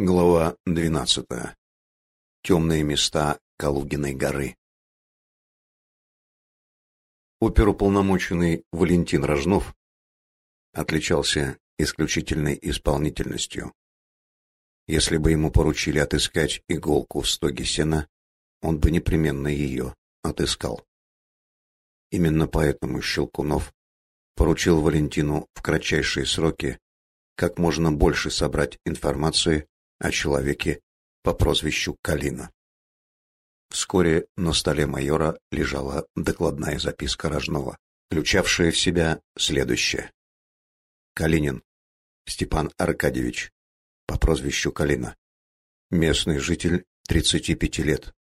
Глава 12. Темные места Калугиной горы. Оперуполномоченный Валентин Рожнов отличался исключительной исполнительностью. Если бы ему поручили отыскать иголку в стоге сена, он бы непременно ее отыскал. Именно поэтому Щелкунов поручил Валентину в кратчайшие сроки как можно больше собрать информации о человеке по прозвищу Калина. Вскоре на столе майора лежала докладная записка Рожнова, включавшая в себя следующее. Калинин Степан Аркадьевич по прозвищу Калина. Местный житель 35 лет.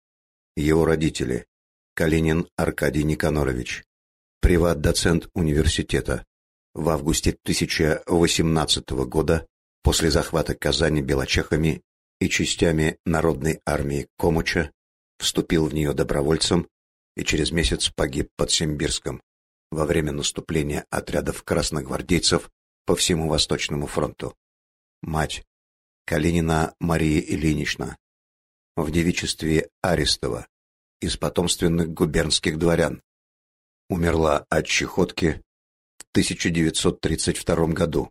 Его родители Калинин Аркадий Никанорович, приват-доцент университета. В августе 1018 года После захвата Казани белочехами и частями Народной армии Комуча вступил в нее добровольцем и через месяц погиб под Симбирском во время наступления отрядов красногвардейцев по всему Восточному фронту. Мать Калинина Мария Ильинична в девичестве Арестова из потомственных губернских дворян умерла от чехотки в 1932 году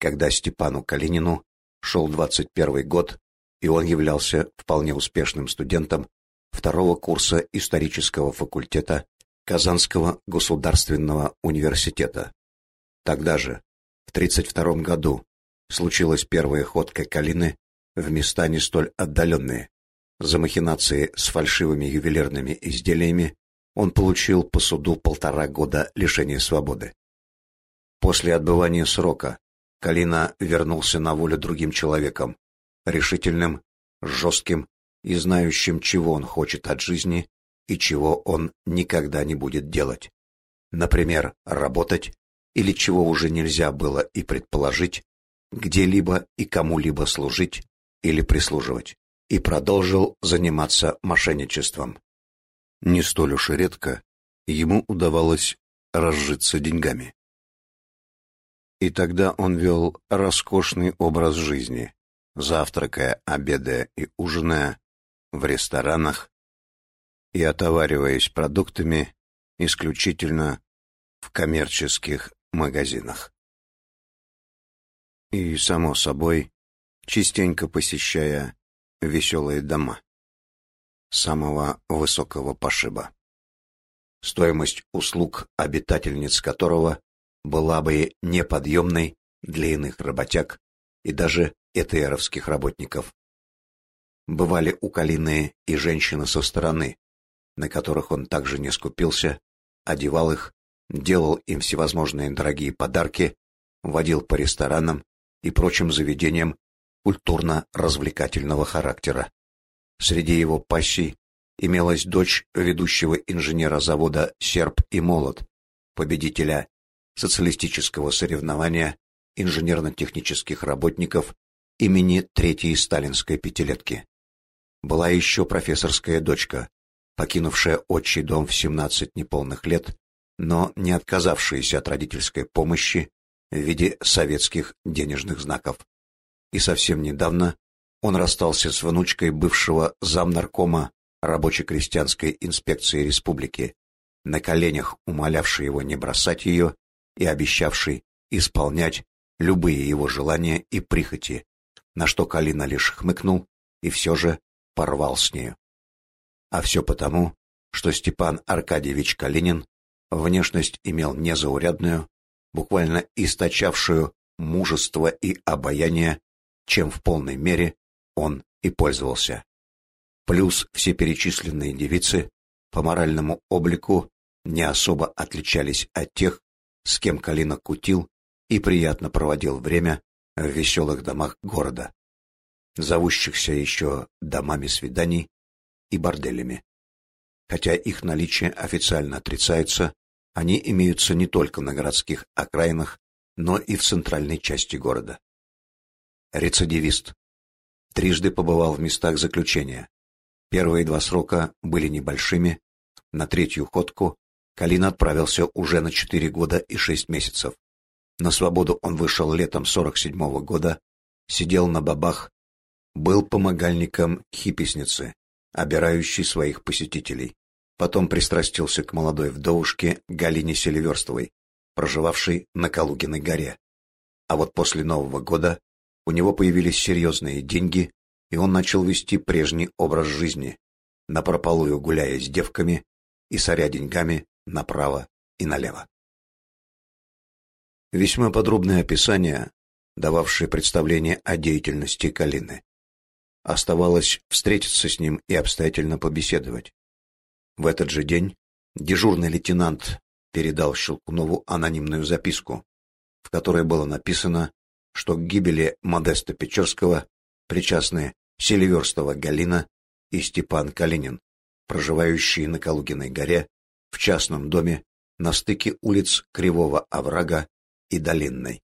когда Степану Калинину шел 21 год, и он являлся вполне успешным студентом второго курса исторического факультета Казанского государственного университета. Тогда же, в 32 году, случилась первая ходка Калины в места не столь отдаленные. За махинации с фальшивыми ювелирными изделиями он получил по суду полтора года лишения свободы. После отбывания срока Калина вернулся на волю другим человеком, решительным, жестким и знающим, чего он хочет от жизни и чего он никогда не будет делать. Например, работать, или чего уже нельзя было и предположить, где-либо и кому-либо служить или прислуживать, и продолжил заниматься мошенничеством. Не столь уж и редко ему удавалось разжиться деньгами. И тогда он вел роскошный образ жизни, завтракая, обедая и ужиная в ресторанах и отовариваясь продуктами исключительно в коммерческих магазинах. И, само собой, частенько посещая веселые дома самого высокого пошиба, стоимость услуг обитательниц которого была бы неподъемной для иных работяг и даже ЭТРовских работников. Бывали у Калины и женщины со стороны, на которых он также не скупился, одевал их, делал им всевозможные дорогие подарки, водил по ресторанам и прочим заведениям культурно-развлекательного характера. Среди его пассий имелась дочь ведущего инженера завода «Серп и молот», победителя социалистического соревнования инженерно-технических работников имени Третьей Сталинской пятилетки. Была еще профессорская дочка, покинувшая отчий дом в 17 неполных лет, но не отказавшаяся от родительской помощи в виде советских денежных знаков. И совсем недавно он расстался с внучкой бывшего замнаркома рабоче-крестьянской инспекции республики, на коленях умолявшей его не бросать ее и обещавший исполнять любые его желания и прихоти, на что Калина лишь хмыкнул и все же порвал с нею. А все потому, что Степан Аркадьевич Калинин внешность имел незаурядную, буквально источавшую мужество и обаяние, чем в полной мере он и пользовался. Плюс все перечисленные девицы по моральному облику не особо отличались от тех, с кем Калина кутил и приятно проводил время в веселых домах города, зовущихся еще домами свиданий и борделями. Хотя их наличие официально отрицается, они имеются не только на городских окраинах, но и в центральной части города. Рецидивист. Трижды побывал в местах заключения. Первые два срока были небольшими, на третью ходку Калин отправился уже на четыре года и шесть месяцев. На свободу он вышел летом 47-го года, сидел на бабах был помогальником хиписницы, обирающей своих посетителей. Потом пристрастился к молодой вдовушке Галине Селиверстовой, проживавшей на Калугиной горе. А вот после Нового года у него появились серьезные деньги, и он начал вести прежний образ жизни, напропалую гуляя с девками и соря деньгами направо и налево. Весьма подробное описание, дававшее представление о деятельности Калины. Оставалось встретиться с ним и обстоятельно побеседовать. В этот же день дежурный лейтенант передал Щелкунову анонимную записку, в которой было написано, что к гибели Модеста Печорского причастны Селиверстова Галина и Степан Калинин, проживающие на Калугиной горе в частном доме на стыке улиц Кривого оврага и Долинной.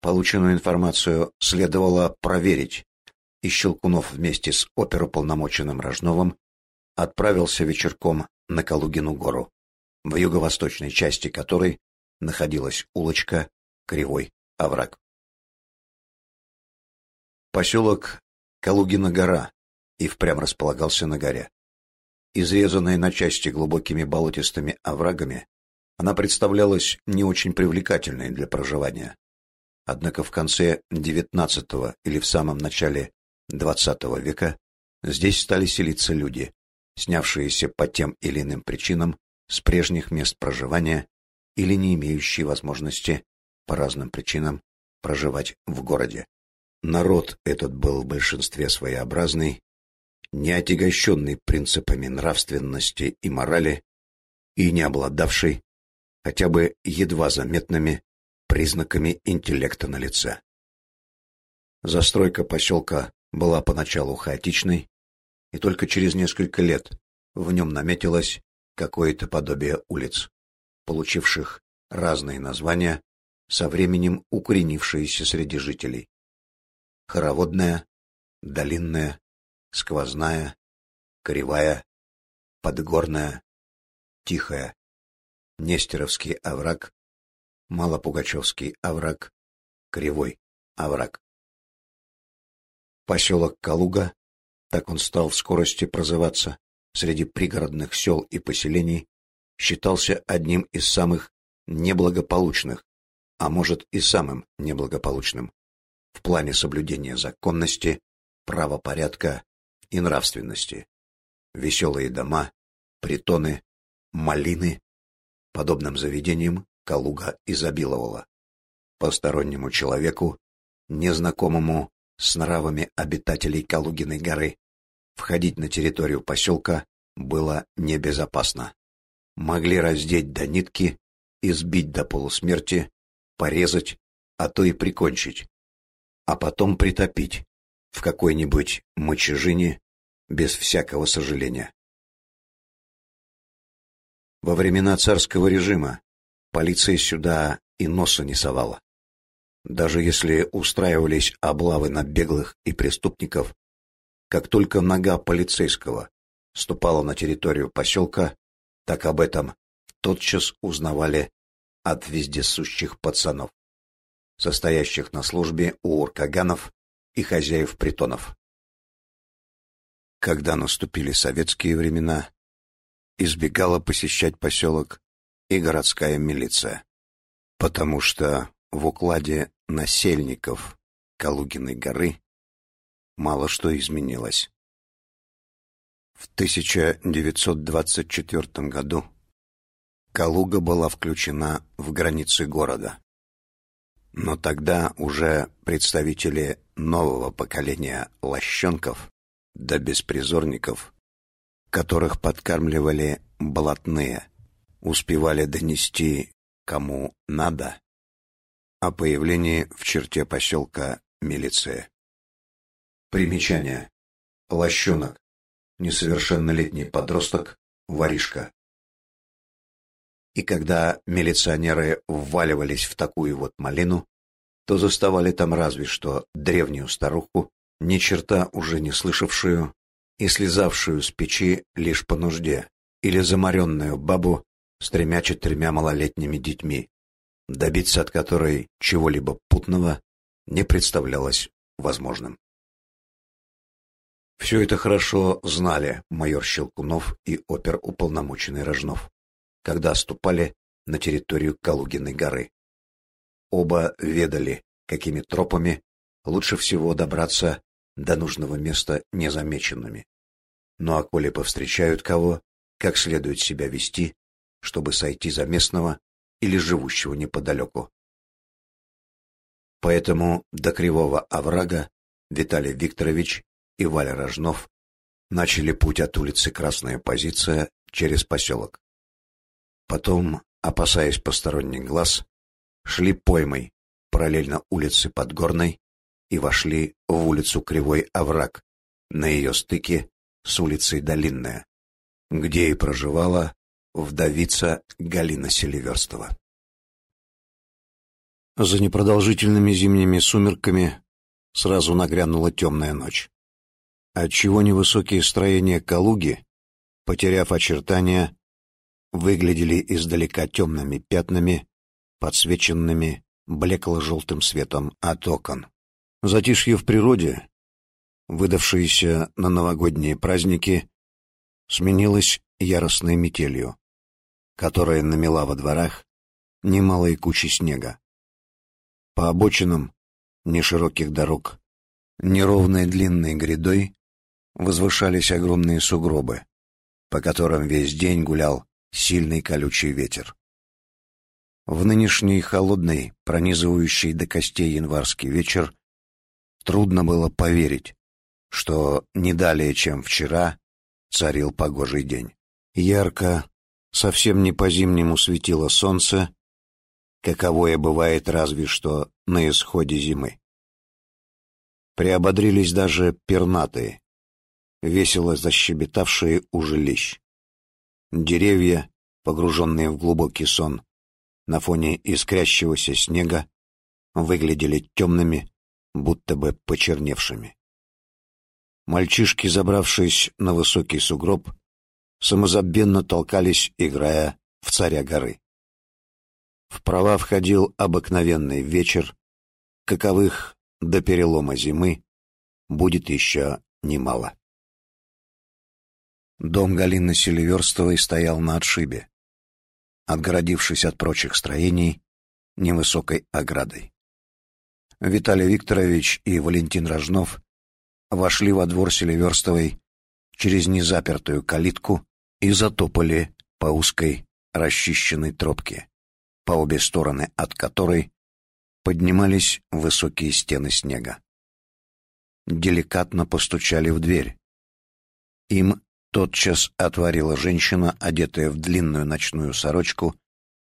Полученную информацию следовало проверить, и Щелкунов вместе с оперуполномоченным Рожновым отправился вечерком на Калугину гору, в юго-восточной части которой находилась улочка Кривой овраг. Поселок Калугина гора и впрямь располагался на горе. Изрезанная на части глубокими болотистыми оврагами, она представлялась не очень привлекательной для проживания. Однако в конце XIX или в самом начале XX века здесь стали селиться люди, снявшиеся по тем или иным причинам с прежних мест проживания или не имеющие возможности по разным причинам проживать в городе. Народ этот был в большинстве своеобразный, не отягощенный принципами нравственности и морали и не обладавший хотя бы едва заметными признаками интеллекта на лице. Застройка поселка была поначалу хаотичной, и только через несколько лет в нем наметилось какое-то подобие улиц, получивших разные названия, со временем укоренившиеся среди жителей. Хороводная, долинная, сквозная, кривая, подгорная, тихая, Нестеровский овраг, Малопугачевский овраг, Кривой овраг. Поселок Калуга, так он стал в скорости прозываться, среди пригородных сел и поселений, считался одним из самых неблагополучных, а может и самым неблагополучным в плане соблюдения законности, правопорядка и нравственности. Веселые дома, притоны, малины, подобным заведением Калуга изобиловала. Постороннему человеку, незнакомому с нравами обитателей Калугиной горы, входить на территорию поселка было небезопасно. Могли раздеть до нитки, избить до полусмерти, порезать, а то и прикончить, а потом притопить в какой-нибудь мочежине без всякого сожаления. Во времена царского режима полиция сюда и носа не совала. Даже если устраивались облавы на беглых и преступников, как только нога полицейского ступала на территорию поселка, так об этом тотчас узнавали от вездесущих пацанов состоящих на службе у уркаганов и хозяев притонов. Когда наступили советские времена, избегала посещать поселок и городская милиция, потому что в укладе насельников Калугиной горы мало что изменилось. В 1924 году Калуга была включена в границы города. Но тогда уже представители нового поколения лощенков да беспризорников, которых подкармливали блатные, успевали донести кому надо о появлении в черте поселка милиции. Примечание. Лощенок. Несовершеннолетний подросток. Воришка. И когда милиционеры вваливались в такую вот малину, то заставали там разве что древнюю старуху, ни черта уже не слышавшую и слезавшую с печи лишь по нужде, или заморенную бабу с тремя-четырьмя малолетними детьми, добиться от которой чего-либо путного не представлялось возможным. Все это хорошо знали майор Щелкунов и оперуполномоченный Рожнов, когда ступали на территорию Калугиной горы. Оба ведали, какими тропами лучше всего добраться до нужного места незамеченными. Ну а коли повстречают кого, как следует себя вести, чтобы сойти за местного или живущего неподалеку. Поэтому до Кривого оврага Виталий Викторович и Валя Рожнов начали путь от улицы Красная Позиция через поселок. Потом, опасаясь посторонних глаз, шли поймой параллельно улице Подгорной и вошли в улицу Кривой Овраг, на ее стыке с улицей Долинная, где и проживала вдовица Галина Селиверстова. За непродолжительными зимними сумерками сразу нагрянула темная ночь, отчего невысокие строения Калуги, потеряв очертания, выглядели издалека темными пятнами, подсвеченными блекло-желтым светом от окон. Затишье в природе, выдавшееся на новогодние праздники, сменилось яростной метелью, которая намела во дворах немалые кучи снега. По обочинам нешироких дорог, неровной длинной грядой возвышались огромные сугробы, по которым весь день гулял сильный колючий ветер. В нынешний холодный, пронизывающий до костей январский вечер трудно было поверить, что не далее, чем вчера, царил погожий день. Ярко, совсем не по-зимнему светило солнце, каковое бывает разве что на исходе зимы. Приободрились даже пернатые, весело защебетавшие у жилищ. Деревья, погруженные в глубокий сон, на фоне искрящегося снега, выглядели темными, будто бы почерневшими. Мальчишки, забравшись на высокий сугроб, самозабвенно толкались, играя в царя горы. В права входил обыкновенный вечер, каковых до перелома зимы будет еще немало. Дом Галины Селиверстовой стоял на отшибе, отгородившись от прочих строений невысокой оградой. Виталий Викторович и Валентин Рожнов вошли во двор Селиверстовой через незапертую калитку и затопали по узкой расчищенной тропке по обе стороны от которой поднимались высокие стены снега. Деликатно постучали в дверь. Им тотчас отворила женщина, одетая в длинную ночную сорочку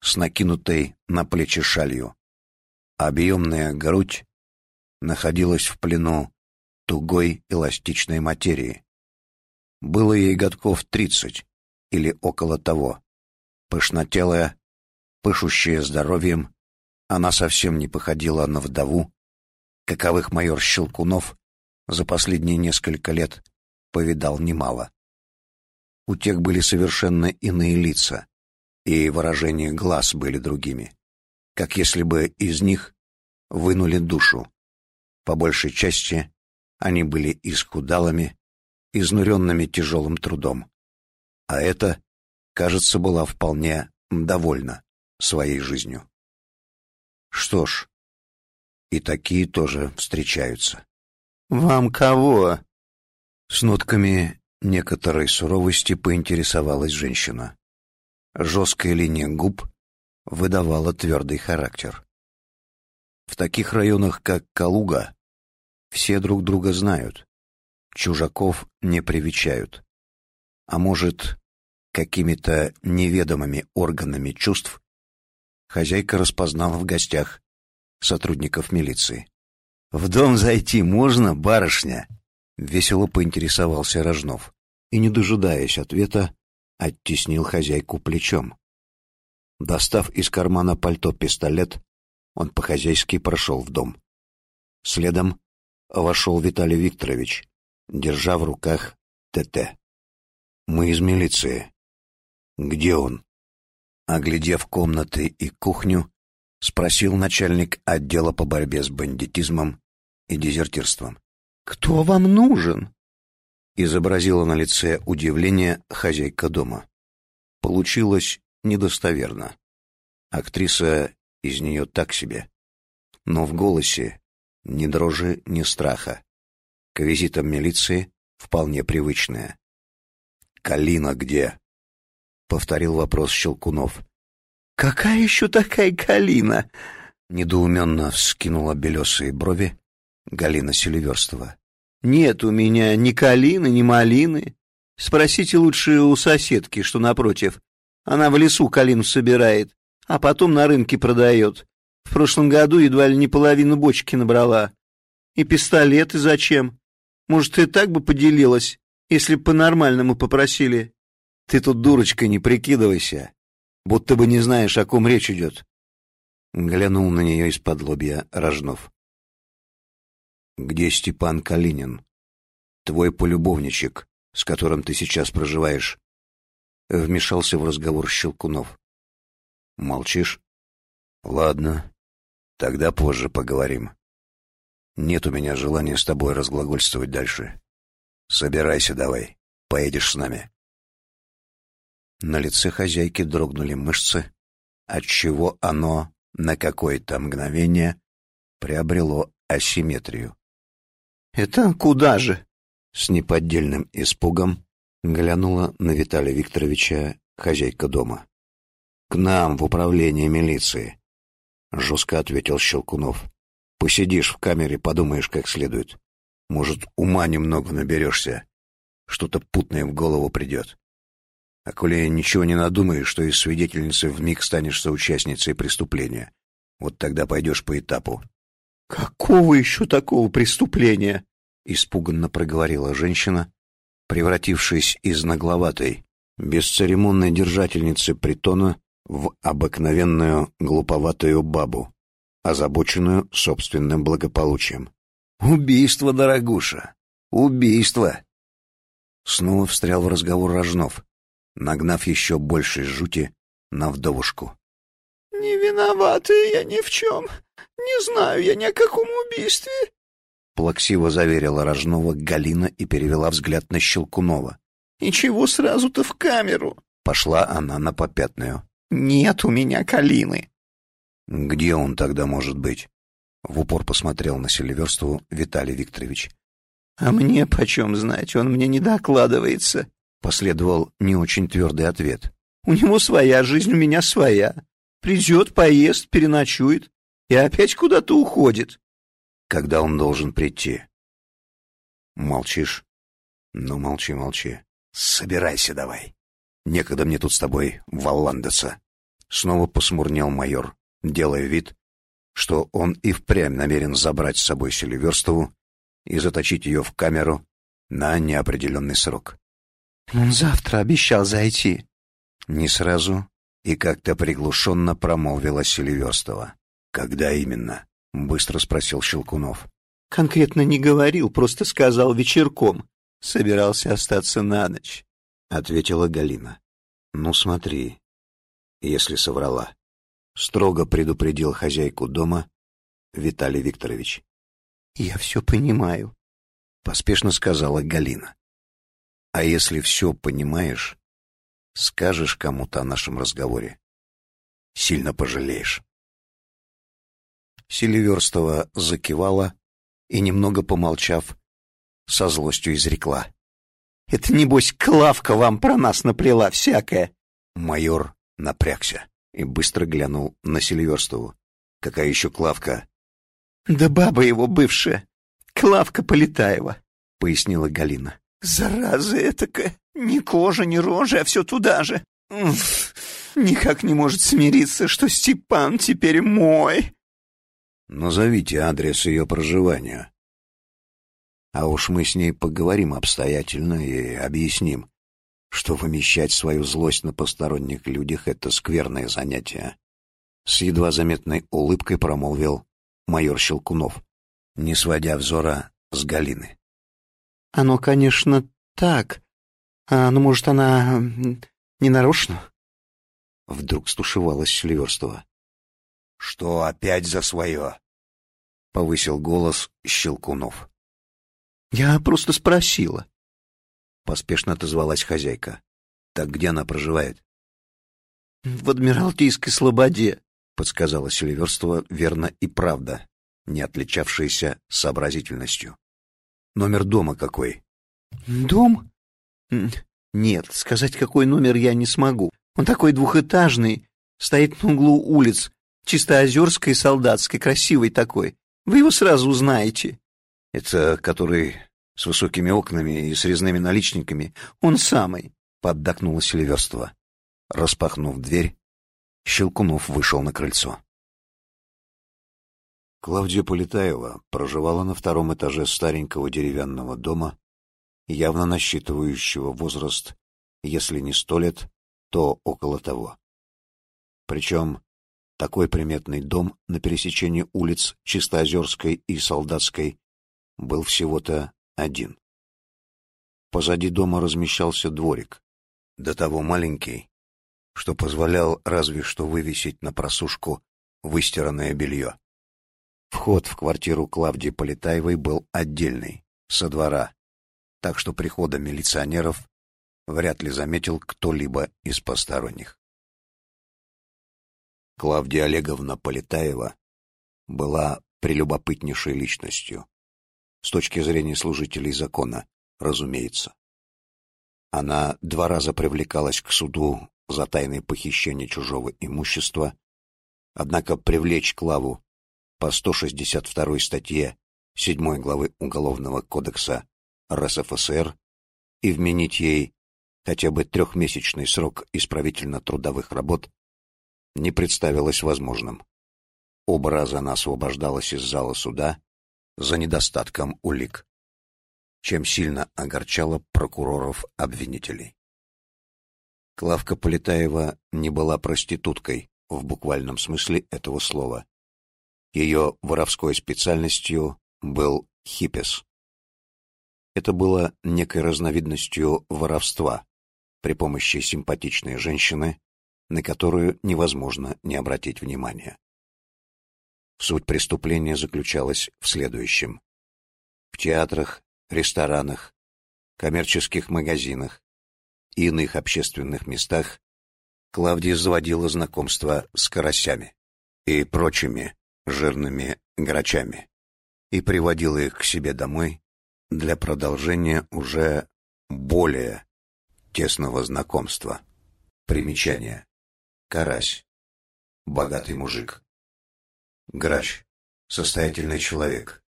с накинутой на плечи шалью. Объемная грудь находилась в плену тугой эластичной материи. Было ей годков тридцать или около того. Пышнотелая, пышущая здоровьем, она совсем не походила на вдову, каковых майор Щелкунов за последние несколько лет повидал немало. У тех были совершенно иные лица, и выражения глаз были другими, как если бы из них вынули душу. По большей части они были исхудалыми, изнуренными тяжелым трудом. А это, кажется, была вполне довольна своей жизнью. Что ж, и такие тоже встречаются. «Вам кого?» С нотками некоторой суровости поинтересовалась женщина. Жесткая линия губ выдавала твердый характер. В таких районах, как Калуга, все друг друга знают, чужаков не привечают. А может, какими-то неведомыми органами чувств хозяйка распознала в гостях сотрудников милиции. «В дом зайти можно, барышня?» — весело поинтересовался Рожнов и, не дожидаясь ответа, оттеснил хозяйку плечом. Достав из кармана пальто пистолет, он по-хозяйски прошел в дом. Следом вошел Виталий Викторович, держа в руках ТТ. «Мы из милиции. Где он?» Оглядев комнаты и кухню, спросил начальник отдела по борьбе с бандитизмом и дезертирством. «Кто вам нужен?» изобразила на лице удивление хозяйка дома. Получилось недостоверно. Актриса из нее так себе. Но в голосе ни дрожи, ни страха. К визитам милиции вполне привычная. «Калина где?» — повторил вопрос Щелкунов. «Какая еще такая Калина?» — недоуменно вскинула белесые брови Галина Селиверстова. «Нет у меня ни калины, ни малины. Спросите лучше у соседки, что напротив. Она в лесу калину собирает, а потом на рынке продает. В прошлом году едва ли не половину бочки набрала. И пистолеты зачем? Может, и так бы поделилась, если по-нормальному попросили. Ты тут, дурочка, не прикидывайся, будто бы не знаешь, о ком речь идет. Глянул на нее из-под лобья Рожнов. Где Степан Калинин? Твой полюбовничек, с которым ты сейчас проживаешь. Вмешался в разговор Щелкунов. Молчишь? Ладно, тогда позже поговорим. Нет у меня желания с тобой разглагольствовать дальше. Собирайся давай, поедешь с нами. На лице хозяйки дрогнули мышцы, отчего оно на какое-то мгновение приобрело асимметрию. «Это куда же?» С неподдельным испугом глянула на Виталия Викторовича хозяйка дома. «К нам в управление милиции», — жестко ответил Щелкунов. «Посидишь в камере, подумаешь как следует. Может, ума немного наберешься. Что-то путное в голову придет. А коли ничего не надумаешь, что из свидетельницы вмиг станешь соучастницей преступления. Вот тогда пойдешь по этапу». «Какого еще такого преступления?» — испуганно проговорила женщина, превратившись из нагловатой, бесцеремонной держательницы притона в обыкновенную глуповатую бабу, озабоченную собственным благополучием. «Убийство, дорогуша! Убийство!» Снова встрял в разговор Рожнов, нагнав еще больше жути на вдовушку. «Не виновата я ни в чем. Не знаю я ни о каком убийстве. Плаксиво заверила Рожнова Галина и перевела взгляд на Щелкунова. «И чего сразу-то в камеру?» Пошла она на попятную. «Нет у меня Калины». «Где он тогда может быть?» В упор посмотрел на Селиверстову Виталий Викторович. «А мне почем знать, он мне не докладывается», — последовал не очень твердый ответ. «У него своя жизнь, у меня своя. Придет, поест, переночует и опять куда-то уходит когда он должен прийти. Молчишь? Ну, молчи, молчи. Собирайся давай. Некогда мне тут с тобой валандаться. Снова посмурнел майор, делая вид, что он и впрямь намерен забрать с собой Селиверстову и заточить ее в камеру на неопределенный срок. Он завтра обещал зайти. Не сразу и как-то приглушенно промолвила Селиверстова. Когда именно? Быстро спросил Щелкунов. Конкретно не говорил, просто сказал вечерком. Собирался остаться на ночь. Ответила Галина. Ну смотри, если соврала. Строго предупредил хозяйку дома Виталий Викторович. Я все понимаю. Поспешно сказала Галина. А если все понимаешь, скажешь кому-то о нашем разговоре. Сильно пожалеешь. Селиверстова закивала и, немного помолчав, со злостью изрекла. «Это, небось, Клавка вам про нас наплела всякое!» Майор напрягся и быстро глянул на Селиверстову. «Какая еще Клавка?» «Да баба его бывшая, Клавка Полетаева», — пояснила Галина. «Зараза этакая! Ни кожа, ни рожа, а все туда же! Уф, никак не может смириться, что Степан теперь мой!» Назовите адрес ее проживания. А уж мы с ней поговорим обстоятельно и объясним, что вымещать свою злость на посторонних людях — это скверное занятие. С едва заметной улыбкой промолвил майор Щелкунов, не сводя взора с Галины. «Оно, конечно, так. А, ну, может, она не нарочно?» Вдруг стушевалась Селиверстова. «Что опять за свое?» — повысил голос Щелкунов. «Я просто спросила». Поспешно отозвалась хозяйка. Так где она проживает? В Адмиралтейской слободе, подсказала Селиверстова верно и правда, не отличавшаяся сообразительностью. Номер дома какой? Дом? Нет, сказать, какой номер я не смогу. Он такой двухэтажный, стоит на углу улиц, чисто озерской и солдатской, красивый такой. Вы его сразу узнаете. Это который с высокими окнами и с резными наличниками? Он самый, поддакнула Селиверстова. Распахнув дверь, Щелкунов вышел на крыльцо. Клавдия Полетаева проживала на втором этаже старенького деревянного дома, явно насчитывающего возраст, если не сто лет, то около того. Причем такой приметный дом на пересечении улиц Чистоозерской и Солдатской был всего-то один. Позади дома размещался дворик, до того маленький, что позволял разве что вывесить на просушку выстиранное белье. Вход в квартиру Клавдии Полетаевой был отдельный, со двора, так что прихода милиционеров вряд ли заметил кто-либо из посторонних. Клавдия Олеговна Полетаева была прелюбопытнейшей личностью. С точки зрения служителей закона, разумеется. Она два раза привлекалась к суду за тайное похищение чужого имущества, однако привлечь Клаву по 162 статье 7 главы Уголовного кодекса РСФСР и вменить ей хотя бы трехмесячный срок исправительно-трудовых работ не представилось возможным. Оба раза она освобождалась из зала суда за недостатком улик, чем сильно огорчало прокуроров-обвинителей. Клавка Полетаева не была проституткой в буквальном смысле этого слова. Ее воровской специальностью был хипес. Это было некой разновидностью воровства при помощи симпатичной женщины, на которую невозможно не обратить внимания. Суть преступления заключалась в следующем. В театрах, ресторанах, коммерческих магазинах и иных общественных местах Клавдия заводила знакомства с карасями и прочими жирными грачами и приводила их к себе домой для продолжения уже более тесного знакомства. Примечание. Карась. Богатый мужик. Грач. Состоятельный человек.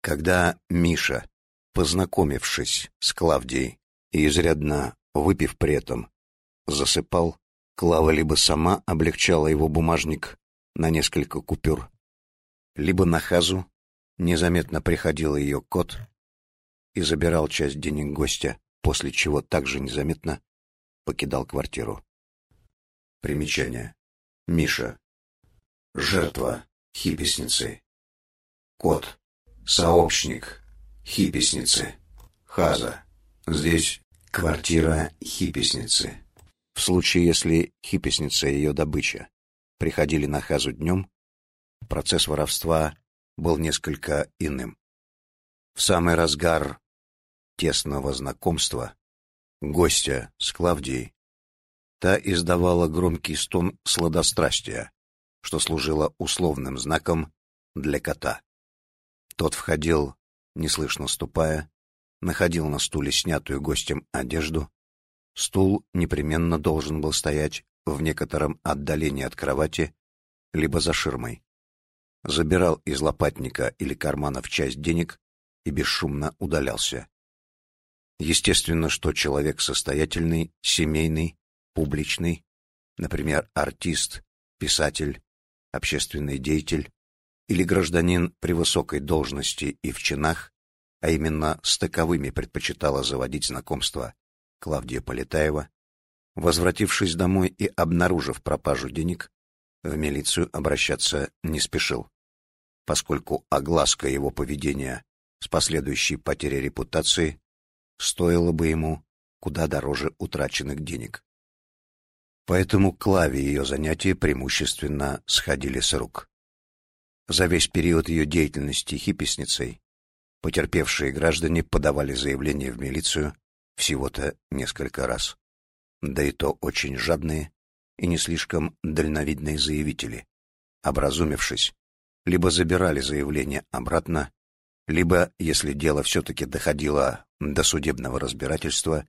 Когда Миша, познакомившись с Клавдией и изрядно выпив при этом, засыпал, Клава либо сама облегчала его бумажник на несколько купюр, либо на хазу незаметно приходил ее кот и забирал часть денег гостя, после чего также незаметно покидал квартиру. Примечание. Миша. Жертва. Хипесницы. Кот. Сообщник. Хипесницы. Хаза. Здесь квартира хипесницы. В случае, если хипесница и ее добыча приходили на Хазу днем, процесс воровства был несколько иным. В самый разгар тесного знакомства гостя с Клавдией Та издавала громкий стон сладострастия, что служило условным знаком для кота. Тот входил, неслышно ступая, находил на стуле снятую гостем одежду. Стул непременно должен был стоять в некотором отдалении от кровати, либо за ширмой. Забирал из лопатника или карманов часть денег и бесшумно удалялся. Естественно, что человек состоятельный, семейный, публичный, например, артист, писатель, общественный деятель или гражданин при высокой должности и в чинах, а именно с таковыми предпочитала заводить знакомство Клавдия Полетаева, возвратившись домой и обнаружив пропажу денег, в милицию обращаться не спешил, поскольку огласка его поведения с последующей потерей репутации стоила бы ему куда дороже утраченных денег. Поэтому Клаве ее занятия преимущественно сходили с рук. За весь период ее деятельности хипесницей потерпевшие граждане подавали заявление в милицию Всего-то несколько раз. Да и то очень жадные и не слишком дальновидные заявители, образумившись, либо забирали заявление обратно, либо, если дело все-таки доходило до судебного разбирательства,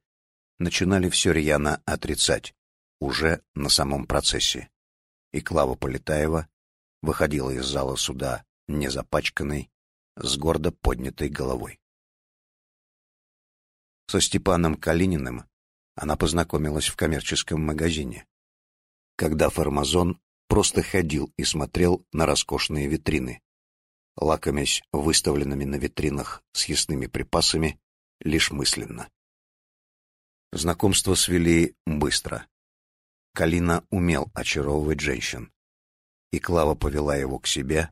начинали все рьяно отрицать, уже на самом процессе. И Клава Полетаева выходила из зала суда незапачканной, с гордо поднятой головой. Со Степаном Калининым она познакомилась в коммерческом магазине, когда фармазон просто ходил и смотрел на роскошные витрины, лакомясь выставленными на витринах съестными припасами лишь мысленно. Знакомство свели быстро. Калина умел очаровывать женщин, и Клава повела его к себе,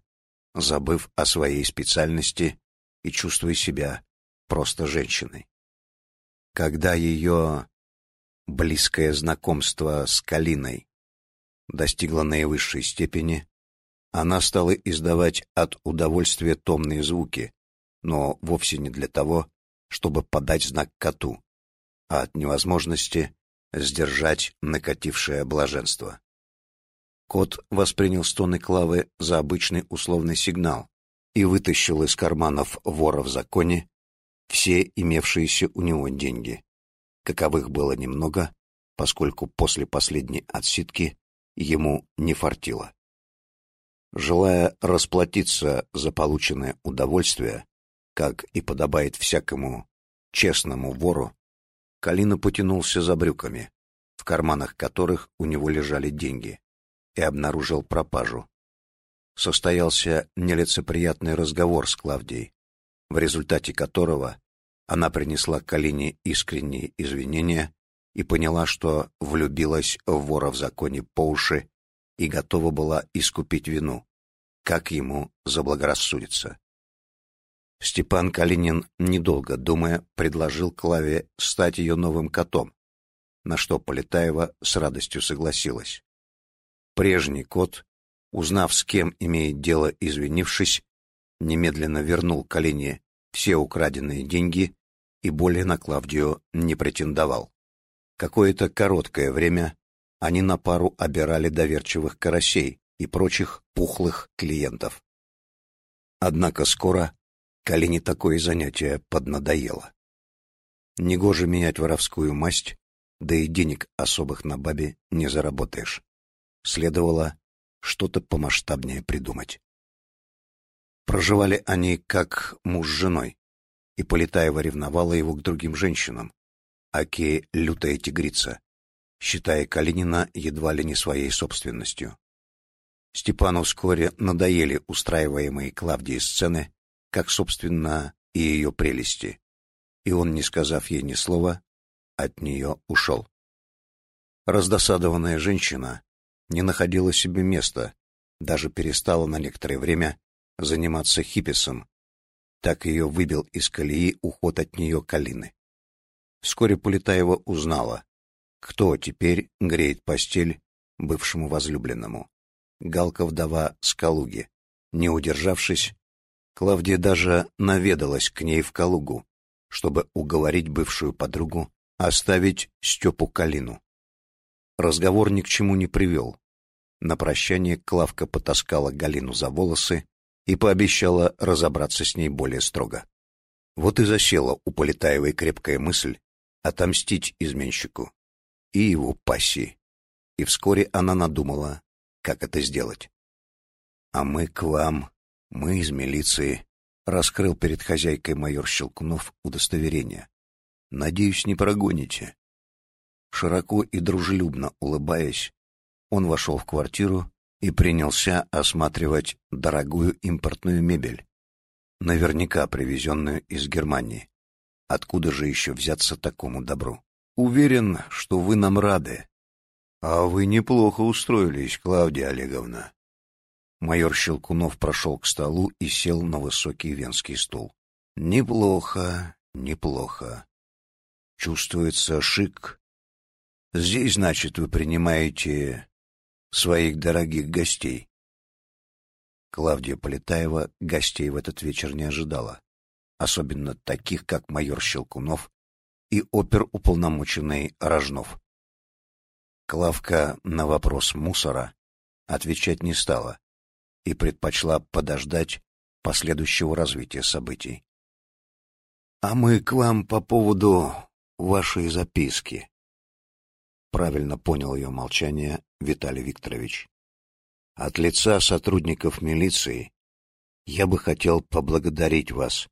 забыв о своей специальности и чувствуя себя просто женщиной. Когда ее близкое знакомство с Калиной достигло наивысшей степени, она стала издавать от удовольствия томные звуки, но вовсе не для того, чтобы подать знак коту, а от невозможности сдержать накатившее блаженство. Кот воспринял стоны Клавы за обычный условный сигнал и вытащил из карманов вора в законе все имевшиеся у него деньги, каковых было немного, поскольку после последней отсидки ему не фартило. Желая расплатиться за полученное удовольствие, как и подобает всякому честному вору, Калина потянулся за брюками, в карманах которых у него лежали деньги и обнаружил пропажу. Состоялся нелицеприятный разговор с Клавдией, в результате которого она принесла Калине искренние извинения и поняла, что влюбилась в вора в законе по уши и готова была искупить вину, как ему заблагорассудится. Степан Калинин, недолго думая, предложил Клаве стать ее новым котом, на что Полетаева с радостью согласилась. Прежний кот, узнав, с кем имеет дело, извинившись, немедленно вернул Калине все украденные деньги и более на Клавдию не претендовал. Какое-то короткое время они на пару обирали доверчивых карасей и прочих пухлых клиентов. Однако скоро Калине такое занятие поднадоело. Негоже менять воровскую масть, да и денег особых на бабе не заработаешь следовало что-то помасштабнее придумать. Проживали они как муж с женой, и Полетаева ревновала его к другим женщинам, аки лютая тигрица, считая Калинина едва ли не своей собственностью. Степану вскоре надоели устраиваемые Клавдией сцены, как, собственно, и ее прелести, и он, не сказав ей ни слова, от нее ушел. Раздосадованная женщина не находила себе места, даже перестала на некоторое время заниматься хиписом. Так ее выбил из колеи уход от нее Калины. Вскоре Полетаева узнала, кто теперь греет постель бывшему возлюбленному. Галка-вдова с Калуги. Не удержавшись, Клавдия даже наведалась к ней в Калугу, чтобы уговорить бывшую подругу оставить Степу Калину. Разговор ни к чему не привел. На прощание Клавка потаскала Галину за волосы и пообещала разобраться с ней более строго. Вот и засела у Полетаевой крепкая мысль отомстить изменщику и его пассии. И вскоре она надумала, как это сделать. «А мы к вам, мы из милиции», — раскрыл перед хозяйкой майор Щелкунов удостоверение. «Надеюсь, не прогоните. Широко и дружелюбно улыбаясь, он вошел в квартиру и принялся осматривать дорогую импортную мебель, наверняка привезенную из Германии. Откуда же еще взяться такому добру? Уверен, что вы нам рады. А вы неплохо устроились, Клавдия Олеговна. Майор Щелкунов прошел к столу и сел на высокий венский стул. Неплохо, неплохо. Чувствуется шик Здесь, значит, вы принимаете своих дорогих гостей. Клавдия Полетаева гостей в этот вечер не ожидала, особенно таких, как майор Щелкунов и оперуполномоченный Рожнов. Клавка на вопрос мусора отвечать не стала и предпочла подождать последующего развития событий. «А мы к вам по поводу вашей записки», — правильно понял ее молчание Виталий Викторович. «От лица сотрудников милиции я бы хотел поблагодарить вас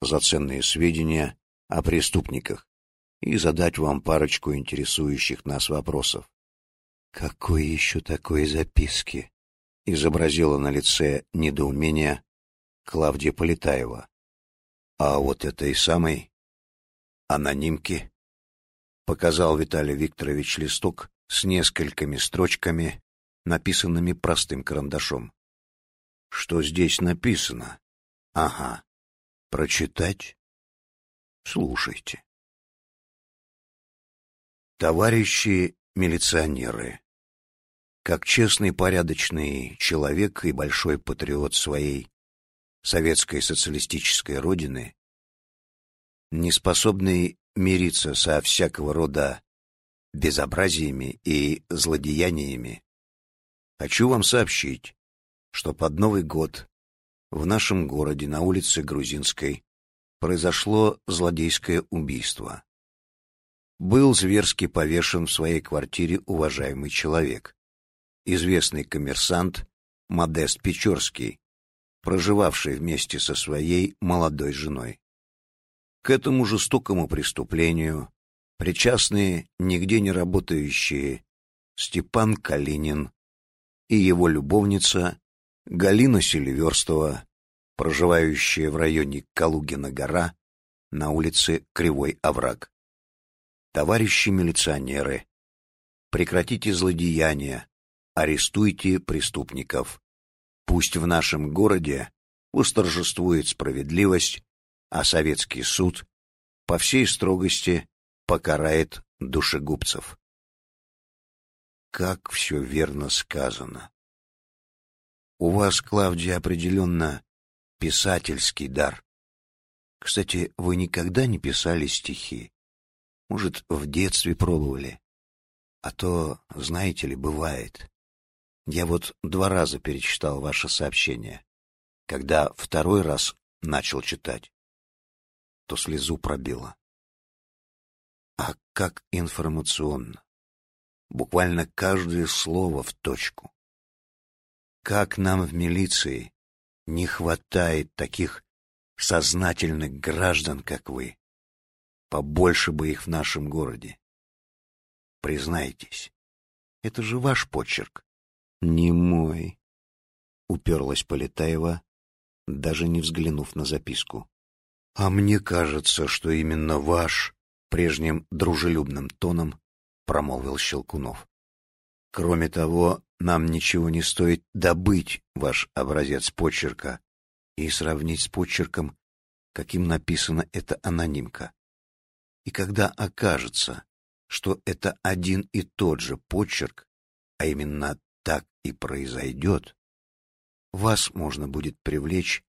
за ценные сведения о преступниках и задать вам парочку интересующих нас вопросов. «Какой еще такой записки?» — изобразила на лице недоумение Клавдия Полетаева. «А вот этой самой анонимки?» — показал Виталий Викторович листок с несколькими строчками, написанными простым карандашом. «Что здесь написано? Ага. Прочитать? Слушайте. Товарищи милиционеры, как честный порядочный человек и большой патриот своей советской социалистической родины, не способный мириться со всякого рода безобразиями и злодеяниями, хочу вам сообщить, что под Новый год в нашем городе на улице Грузинской произошло злодейское убийство. Был зверски повешен в своей квартире уважаемый человек, известный коммерсант Модест Печорский, проживавший вместе со своей молодой женой. К этому жестокому преступлению причастны нигде не работающие Степан Калинин и его любовница Галина Селиверстова, проживающая в районе Калугина-гора на улице Кривой овраг. Товарищи милиционеры, прекратите злодеяния, арестуйте преступников. Пусть в нашем городе восторжествует справедливость, а советский суд по всей строгости покарает душегубцев. Как все верно сказано. У вас, Клавдия, определенно писательский дар. Кстати, вы никогда не писали стихи? Может, в детстве пробовали? А то, знаете ли, бывает. Я вот два раза перечитал ваше сообщение. Когда второй раз начал читать, то слезу пробило. А как информационно. Буквально каждое слово в точку. Как нам в милиции не хватает таких сознательных граждан, как вы. Побольше бы их в нашем городе. Признайтесь, это же ваш почерк. Не мой. Уперлась Полетаева, даже не взглянув на записку. А мне кажется, что именно ваш, прежним дружелюбным тоном, промолвил Щелкунов. Кроме того, нам ничего не стоит добыть ваш образец почерка и сравнить с почерком, каким написана эта анонимка. И когда окажется, что это один и тот же почерк, а именно и произойдет, вас можно будет привлечь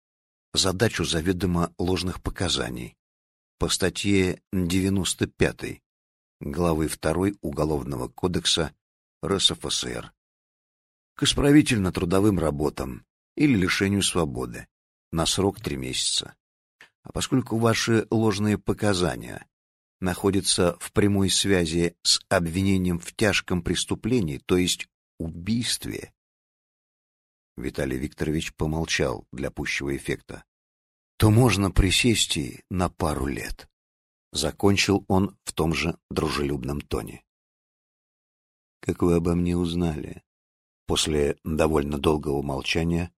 задачу заведомо ложных показаний по статье 95 главы 2 Уголовного кодекса РСФСР к исправительно-трудовым работам или лишению свободы на срок три месяца. А поскольку ваши ложные показания находятся в прямой связи с обвинением в тяжком преступлении, то есть убийстве, Виталий Викторович помолчал для пущего эффекта, то можно присесть и на пару лет. Закончил он в том же дружелюбном тоне. Как вы обо мне узнали? После довольно долгого молчания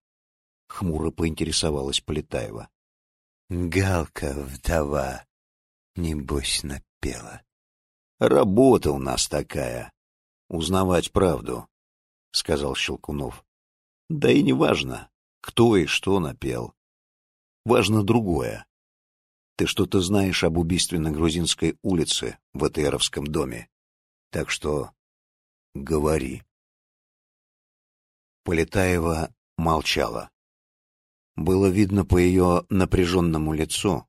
хмуро поинтересовалась Полетаева. Галка, вдова, небось напела. Работа у нас такая. Узнавать правду, — сказал Щелкунов. Да и не важно, кто и что напел. Важно другое. Ты что-то знаешь об убийстве на Грузинской улице в АТРовском доме. Так что говори. Полетаева молчала. Было видно по ее напряженному лицу,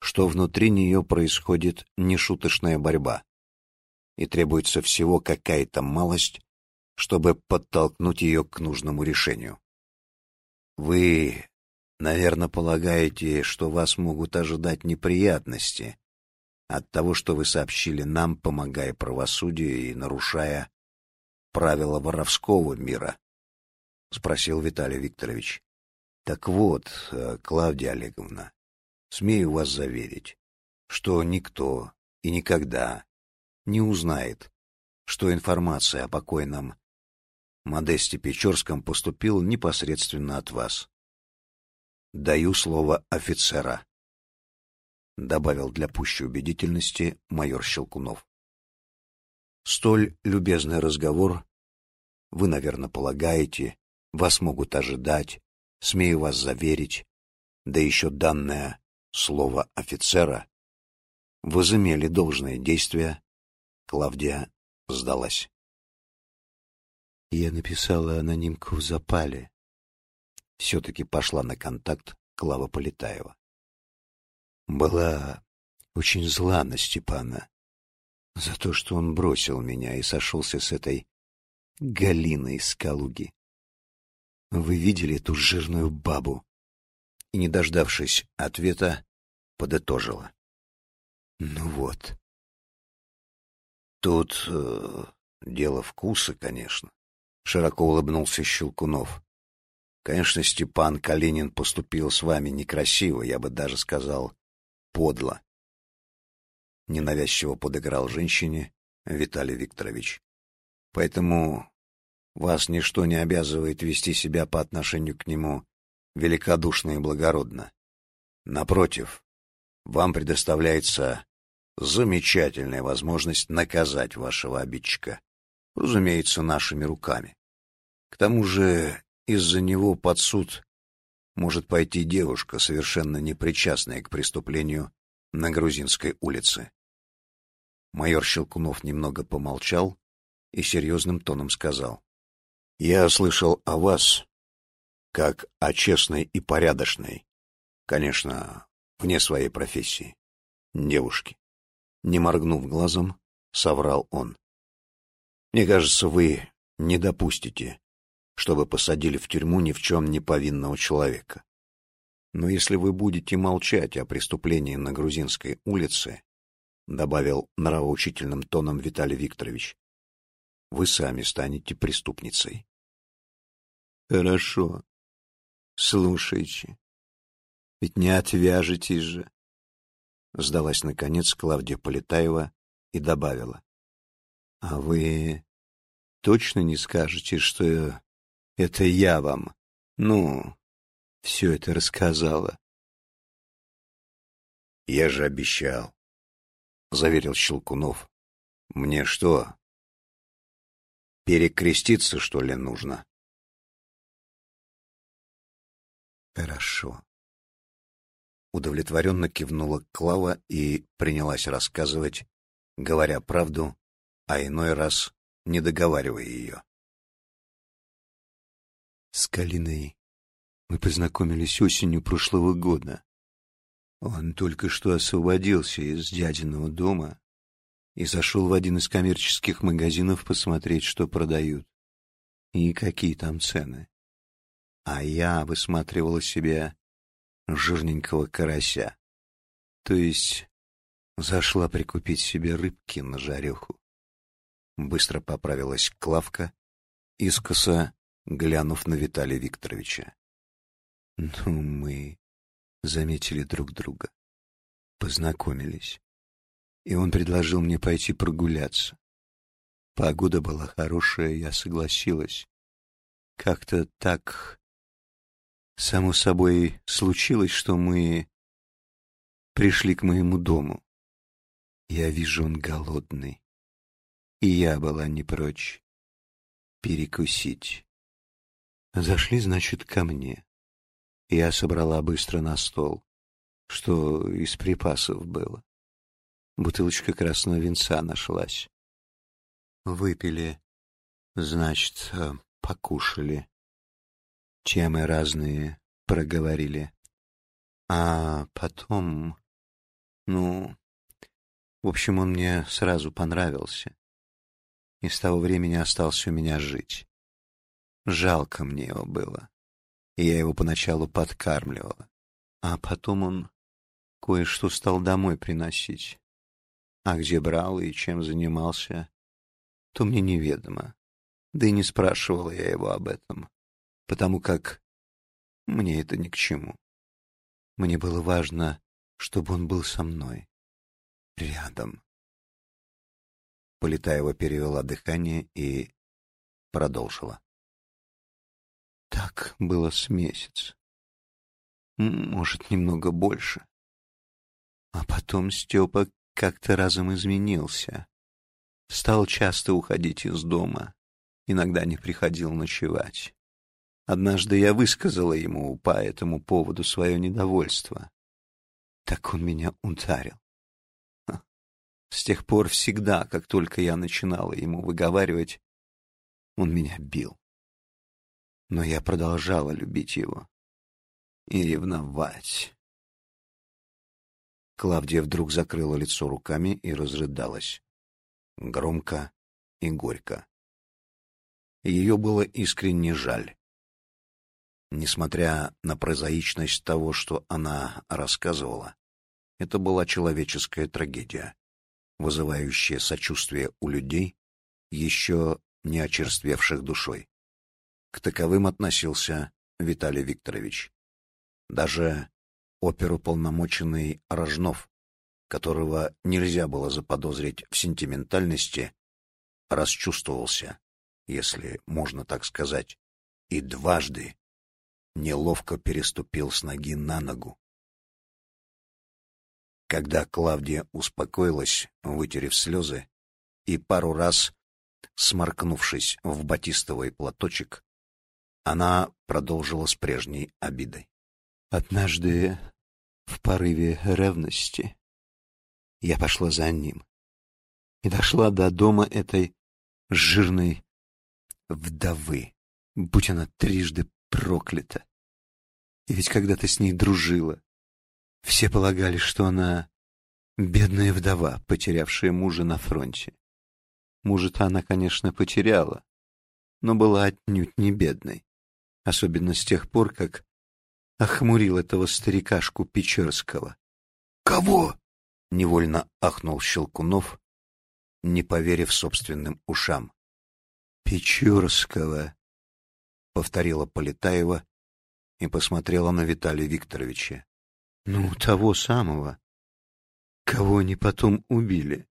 что внутри нее происходит нешуточная борьба, и требуется всего какая-то малость, чтобы подтолкнуть ее к нужному решению. Вы, наверное, полагаете, что вас могут ожидать неприятности от того, что вы сообщили нам, помогая правосудию и нарушая правила воровского мира? — спросил Виталий Викторович. — Так вот, э, Клавдия Олеговна, смею вас заверить, что никто и никогда не узнает, что информация о покойном Модесте Печорском поступила непосредственно от вас. Даю слово офицера, добавил для пущей убедительности майор Щелкунов. Столь любезный разговор вы, наверное, полагаете, вас могут ожидать, смею вас заверить, да еще данное слово офицера возымели должное действие, Клавдия сдалась. Я написала анонимку в запале. Все-таки пошла на контакт Клава Полетаева. Была очень зла на Степана за то, что он бросил меня и сошелся с этой Галиной из Калуги. Вы видели эту жирную бабу? И, не дождавшись ответа, подытожила. Ну вот. Тут э, дело вкуса, конечно широко улыбнулся Щелкунов. Конечно, Степан Калинин поступил с вами некрасиво, я бы даже сказал, подло. Ненавязчиво подыграл женщине Виталий Викторович. Поэтому вас ничто не обязывает вести себя по отношению к нему великодушно и благородно. Напротив, вам предоставляется замечательная возможность наказать вашего обидчика, разумеется, нашими руками. К тому же из-за него под суд может пойти девушка, совершенно непричастная к преступлению на Грузинской улице. Майор Щелкунов немного помолчал и серьезным тоном сказал. — Я слышал о вас как о честной и порядочной, конечно, вне своей профессии, девушке. Не моргнув глазом, соврал он. Мне кажется, вы не допустите, чтобы посадили в тюрьму ни в чем не повинного человека. Но если вы будете молчать о преступлении на Грузинской улице, добавил нравоучительным тоном Виталий Викторович, вы сами станете преступницей. Хорошо. Слушайте. Ведь не отвяжетесь же. Сдалась, наконец, Клавдия Полетаева и добавила. А вы точно не скажете, что это я вам, ну, все это рассказала. Я же обещал, заверил Щелкунов. Мне что, перекреститься, что ли, нужно? Хорошо. Удовлетворенно кивнула Клава и принялась рассказывать, говоря правду, а иной раз не договаривая ее. С Калиной мы познакомились осенью прошлого года. Он только что освободился из дядиного дома и зашел в один из коммерческих магазинов посмотреть, что продают и какие там цены. А я высматривала себе жирненького карася, то есть зашла прикупить себе рыбки на жареху. Быстро поправилась Клавка, искоса глянув на Виталия Викторовича. Ну, мы заметили друг друга, познакомились, и он предложил мне пойти прогуляться. Погода была хорошая, я согласилась. Как-то так само собой случилось, что мы пришли к моему дому. Я вижу, он голодный, и я была не прочь перекусить. Зашли, значит, ко мне. Я собрала быстро на стол, что из припасов было. Бутылочка красного винца нашлась. Выпили, значит, э, покушали. Темы разные проговорили. А потом Ну, в общем, он мне сразу понравился. И с того времени остался у меня жить. Жалко мне его было. И я его поначалу подкармливала. А потом он кое-что стал домой приносить. А где брал и чем занимался, то мне неведомо. Да и не спрашивала я его об этом, потому как мне это ни к чему. Мне было важно, чтобы он был со мной, рядом. Полетаева перевела дыхание и продолжила. Так было с месяц. Может, немного больше. А потом Степа как-то разом изменился. Стал часто уходить из дома, иногда не приходил ночевать. Однажды я высказала ему по этому поводу свое недовольство. Так он меня ударил. С тех пор всегда, как только я начинала ему выговаривать, он меня бил. Но я продолжала любить его и ревновать. Клавдия вдруг закрыла лицо руками и разрыдалась. Громко и горько. Ее было искренне жаль. Несмотря на прозаичность того, что она рассказывала, это была человеческая трагедия, вызывающая сочувствие у людей, еще не очерствевших душой. К таковым относился Виталий Викторович. Даже оперуполномоченный Рожнов, которого нельзя было заподозрить в сентиментальности, расчувствовался, если можно так сказать, и дважды неловко переступил с ноги на ногу. Когда Клавдия успокоилась, вытерев слезы, и пару раз, сморкнувшись в батистовый платочек, она продолжила с прежней обидой. Однажды в порыве ревности я пошла за ним и дошла до дома этой жирной вдовы, будь она трижды проклята. И ведь когда-то с ней дружила. Все полагали, что она бедная вдова, потерявшая мужа на фронте. Мужа-то она, конечно, потеряла, но была отнюдь не бедной, особенно с тех пор, как охмурил этого старикашку Печерского. «Кого?» — невольно ахнул Щелкунов, не поверив собственным ушам. «Печерского», — повторила Полетаева и посмотрела на Виталия Викторовича. «Ну, того самого, кого они потом убили».